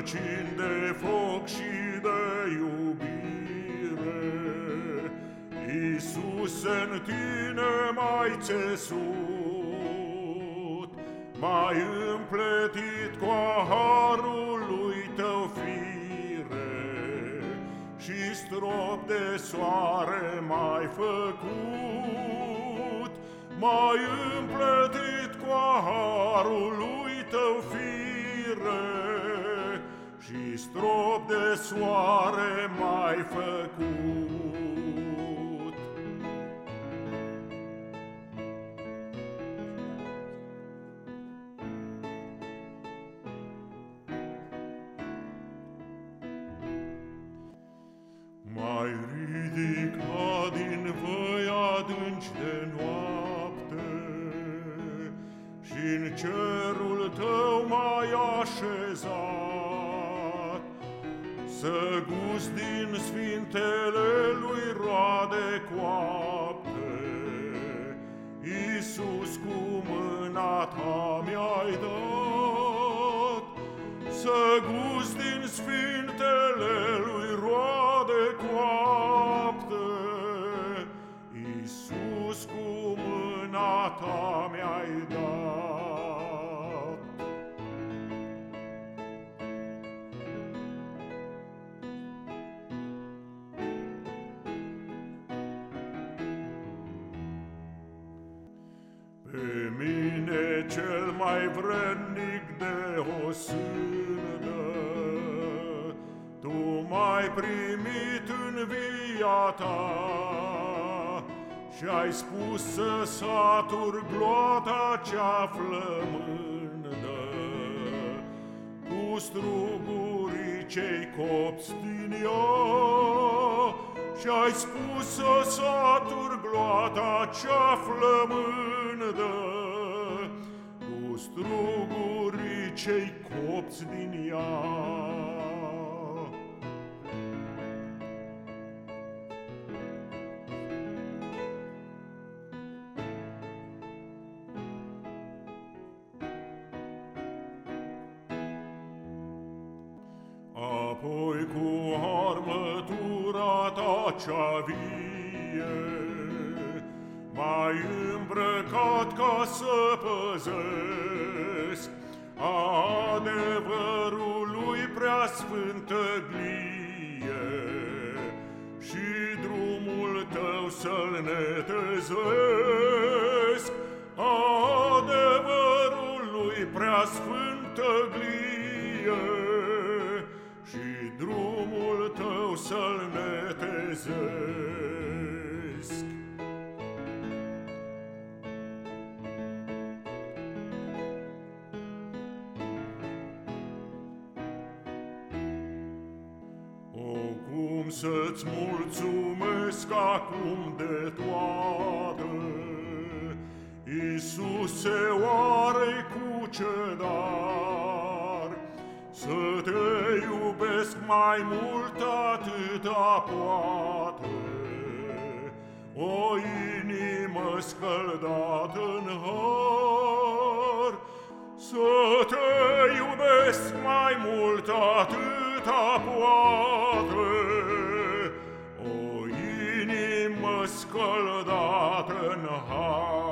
Răcini de foc și de iubire Iisus în tine mai țesut Mai împletit cu harul lui tău fire Și strop de soare mai făcut Mai împletit cu harul făcut. Mai ridica din voi adânci de noapte și în cerul tău mai așezat. Să gust din sfintele lui roade coapte, Iisus cu mâna ta mi-ai dat. Să gust din sfintele lui roade coapte, Iisus cu mâna ta mi-ai dat. Pe mine cel mai vrednic de o sână, Tu m-ai primit în via ta Și ai spus să satur gloata cea flămândă. Cu strugurii cei copți din ea Și ai spus să satur gloata cea flămândă. Cu strugurii cei copți din ea. Apoi cu armătura ta cea vie M-ai îmbrăcat ca să păzesc Adevărului preasfântă glie Și drumul tău să-l netezesc Adevărului preasfântă glie și drumul tău să-l netezesc. O, cum să-ți mulțumesc acum de toate, Iisuse, oare cu ce dar? Să te iubesc mai mult atâta poate O inimă scăldată în har. Să te iubesc mai mult atâta poate O inimă scăldată în har